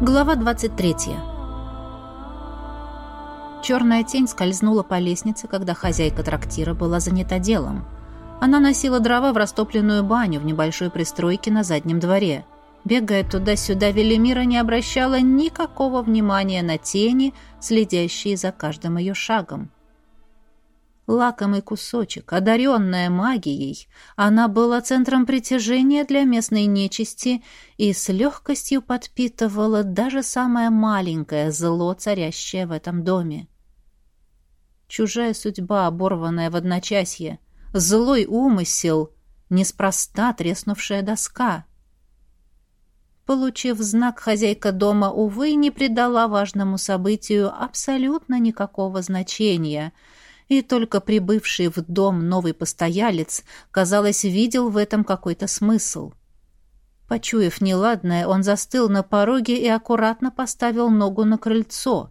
Глава 23. Черная тень скользнула по лестнице, когда хозяйка трактира была занята делом. Она носила дрова в растопленную баню в небольшой пристройке на заднем дворе. Бегая туда-сюда, Велимира не обращала никакого внимания на тени, следящие за каждым ее шагом лакомый кусочек, одаренная магией, она была центром притяжения для местной нечисти и с легкостью подпитывала даже самое маленькое зло, царящее в этом доме. Чужая судьба, оборванная в одночасье, злой умысел, неспроста треснувшая доска. Получив знак, хозяйка дома, увы, не придала важному событию абсолютно никакого значения — и только прибывший в дом новый постоялец, казалось, видел в этом какой-то смысл. Почуяв неладное, он застыл на пороге и аккуратно поставил ногу на крыльцо.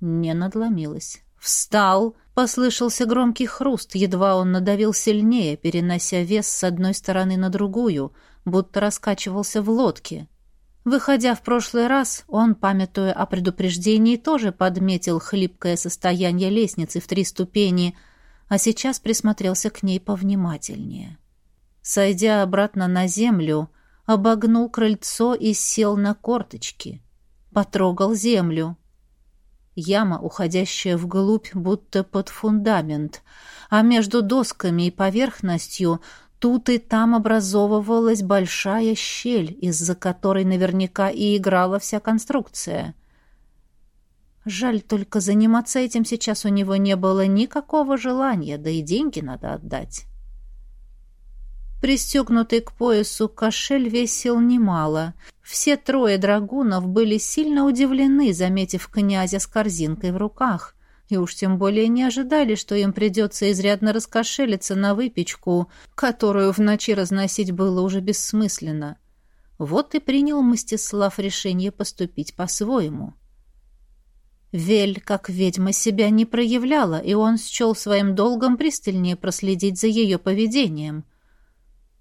Не надломилась. Встал, послышался громкий хруст, едва он надавил сильнее, перенося вес с одной стороны на другую, будто раскачивался в лодке. Выходя в прошлый раз, он, памятуя о предупреждении, тоже подметил хлипкое состояние лестницы в три ступени, а сейчас присмотрелся к ней повнимательнее. Сойдя обратно на землю, обогнул крыльцо и сел на корточки. Потрогал землю. Яма, уходящая вглубь, будто под фундамент, а между досками и поверхностью Тут и там образовывалась большая щель, из-за которой наверняка и играла вся конструкция. Жаль, только заниматься этим сейчас у него не было никакого желания, да и деньги надо отдать. Пристегнутый к поясу кошель весил немало. Все трое драгунов были сильно удивлены, заметив князя с корзинкой в руках и уж тем более не ожидали, что им придется изрядно раскошелиться на выпечку, которую в ночи разносить было уже бессмысленно. Вот и принял Мстислав решение поступить по-своему. Вель, как ведьма, себя не проявляла, и он счел своим долгом пристальнее проследить за ее поведением.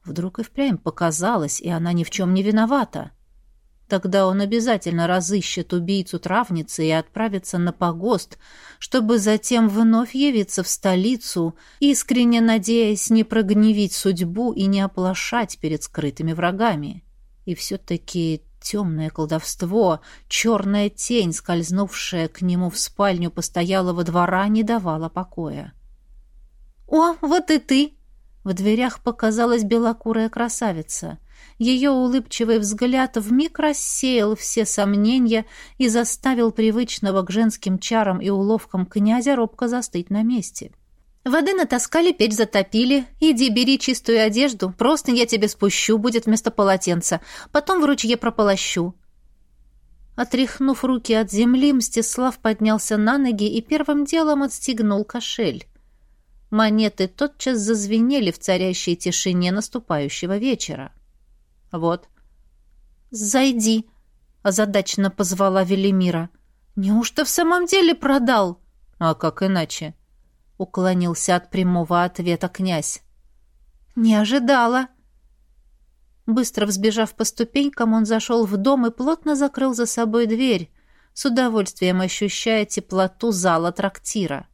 Вдруг и впрямь показалось, и она ни в чем не виновата. — Тогда он обязательно разыщет убийцу травницы и отправится на погост, чтобы затем вновь явиться в столицу, искренне надеясь не прогневить судьбу и не оплошать перед скрытыми врагами. И все-таки темное колдовство, черная тень, скользнувшая к нему в спальню постоялого двора, не давала покоя. «О, вот и ты!» В дверях показалась белокурая красавица — ее улыбчивый взгляд вмиг рассеял все сомнения и заставил привычного к женским чарам и уловкам князя робко застыть на месте. «Воды натаскали, печь затопили. Иди, бери чистую одежду. Просто я тебе спущу, будет вместо полотенца. Потом в ручье прополощу». Отряхнув руки от земли, Мстислав поднялся на ноги и первым делом отстегнул кошель. Монеты тотчас зазвенели в царящей тишине наступающего вечера. «Вот». «Зайди», — озадаченно позвала Велимира. «Неужто в самом деле продал?» «А как иначе?» — уклонился от прямого ответа князь. «Не ожидала». Быстро взбежав по ступенькам, он зашел в дом и плотно закрыл за собой дверь, с удовольствием ощущая теплоту зала трактира.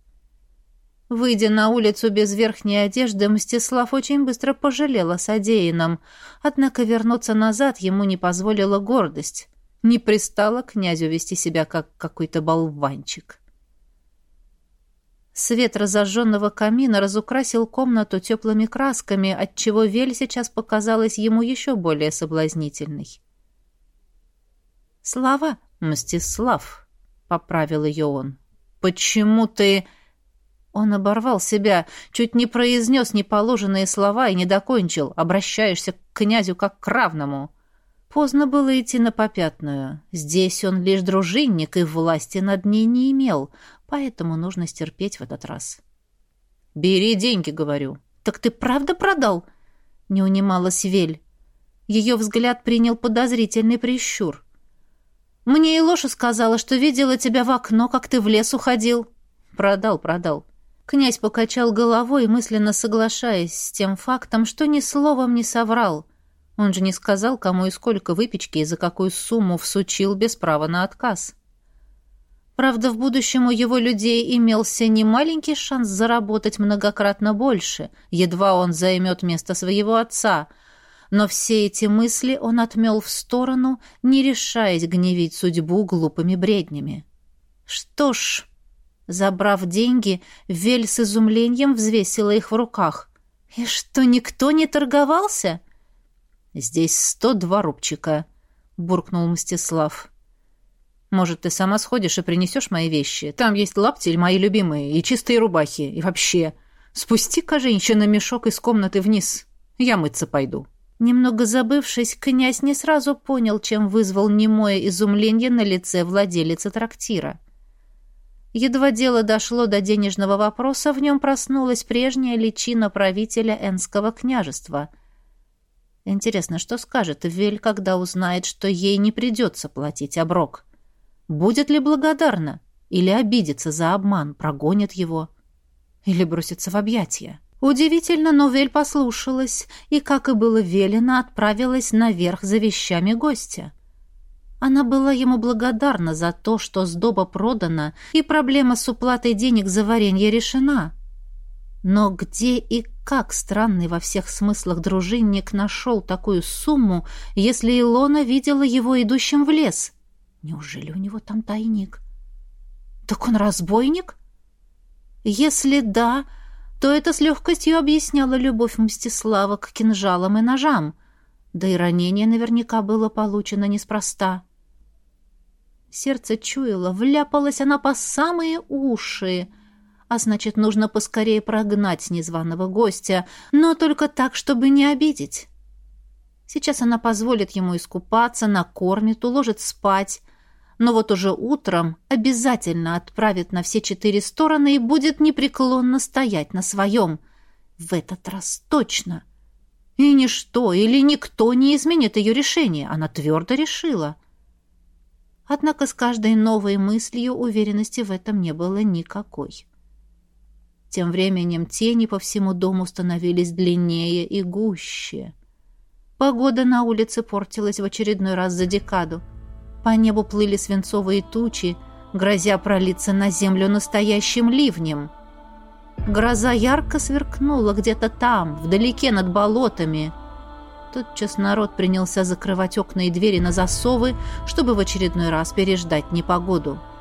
Выйдя на улицу без верхней одежды, Мстислав очень быстро пожалел о содеянном, однако вернуться назад ему не позволила гордость. Не пристало князю вести себя как какой-то болванчик. Свет разожженного камина разукрасил комнату теплыми красками, отчего Вель сейчас показалась ему еще более соблазнительной. «Слава, Мстислав!» — поправил ее он. «Почему ты...» Он оборвал себя, чуть не произнес неположенные слова и не докончил. Обращаешься к князю как к равному. Поздно было идти на попятную. Здесь он лишь дружинник и власти над ней не имел, поэтому нужно стерпеть в этот раз. «Бери деньги», — говорю. «Так ты правда продал?» — не унималась Вель. Ее взгляд принял подозрительный прищур. «Мне и Лоша сказала, что видела тебя в окно, как ты в лес уходил». «Продал, продал. Князь покачал головой, мысленно соглашаясь с тем фактом, что ни словом не соврал. Он же не сказал, кому и сколько выпечки и за какую сумму всучил без права на отказ. Правда, в будущем у его людей имелся немаленький шанс заработать многократно больше, едва он займет место своего отца. Но все эти мысли он отмел в сторону, не решаясь гневить судьбу глупыми бреднями. Что ж, забрав деньги, Вель с изумлением взвесила их в руках. «И что, никто не торговался?» «Здесь сто два рубчика», — буркнул Мстислав. Может, ты сама сходишь и принесешь мои вещи? Там есть лаптель, мои любимые, и чистые рубахи, и вообще. Спусти-ка, женщина, мешок из комнаты вниз. Я мыться пойду». Немного забывшись, князь не сразу понял, чем вызвал немое изумление на лице владелицы трактира. Едва дело дошло до денежного вопроса, в нем проснулась прежняя личина правителя Энского княжества. Интересно, что скажет Вель, когда узнает, что ей не придется платить оброк? — Будет ли благодарна? Или обидится за обман, прогонит его? Или бросится в объятия? Удивительно, но Вель послушалась и, как и было велено, отправилась наверх за вещами гостя. Она была ему благодарна за то, что сдоба продана, и проблема с уплатой денег за варенье решена. Но где и как странный во всех смыслах дружинник нашел такую сумму, если Илона видела его идущим в лес? Неужели у него там тайник? Так он разбойник? Если да, то это с легкостью объясняло любовь Мстислава к кинжалам и ножам. Да и ранение наверняка было получено неспроста. Сердце чуяло, вляпалась она по самые уши, а значит, нужно поскорее прогнать незваного гостя, но только так, чтобы не обидеть. Сейчас она позволит ему искупаться, накормит, уложит спать, но вот уже утром обязательно отправит на все четыре стороны и будет непреклонно стоять на своем. В этот раз точно. И ничто или никто не изменит ее решение, она твердо решила. Однако с каждой новой мыслью уверенности в этом не было никакой. Тем временем тени по всему дому становились длиннее и гуще. Погода на улице портилась в очередной раз за декаду. По небу плыли свинцовые тучи, грозя пролиться на землю настоящим ливнем. Гроза ярко сверкнула где-то там, вдалеке над болотами. Тотчас народ принялся закрывать окна и двери на засовы, чтобы в очередной раз переждать непогоду. —